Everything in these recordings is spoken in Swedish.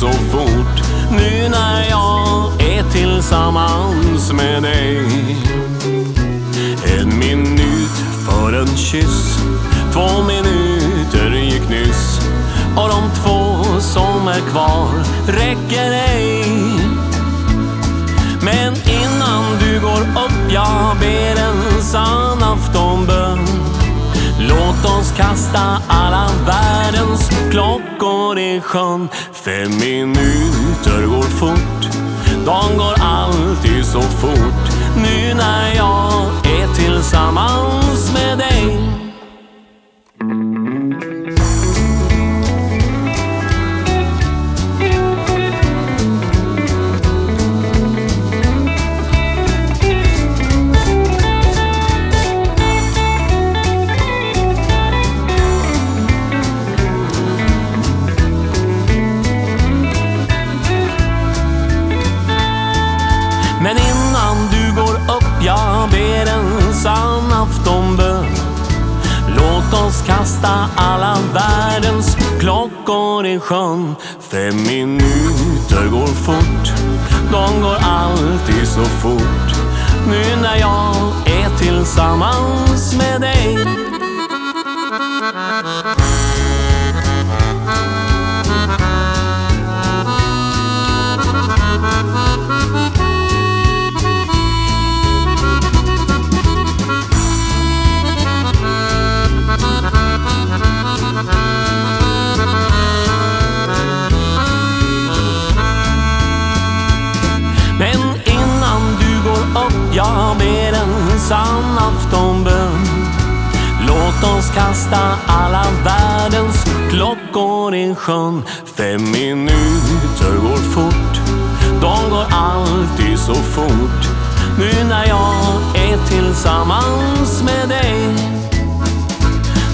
så fort nu när jag är tillsammans med dig. En minut för en kyss, två minuter gick nyss och de två som är kvar räcker ej. Men innan du går upp, jag ber en sann aftonbön. Låt oss kasta alla världar klockor i sjön. Fem minuter går fort, dagen går alltid så fort. Nu när jag är tillsammans sann aftonbön. Låt oss kasta alla världens klockor i sjön. Fem minuter går fort, de går alltid så fort. Nu när jag är tillsammans aftonbön. Låt oss kasta alla världens klockor i sjön. Fem minuter går fort, de går alltid så fort. Nu när jag är tillsammans med dig.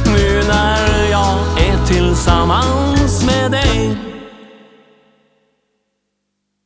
Nu när jag är tillsammans med dig.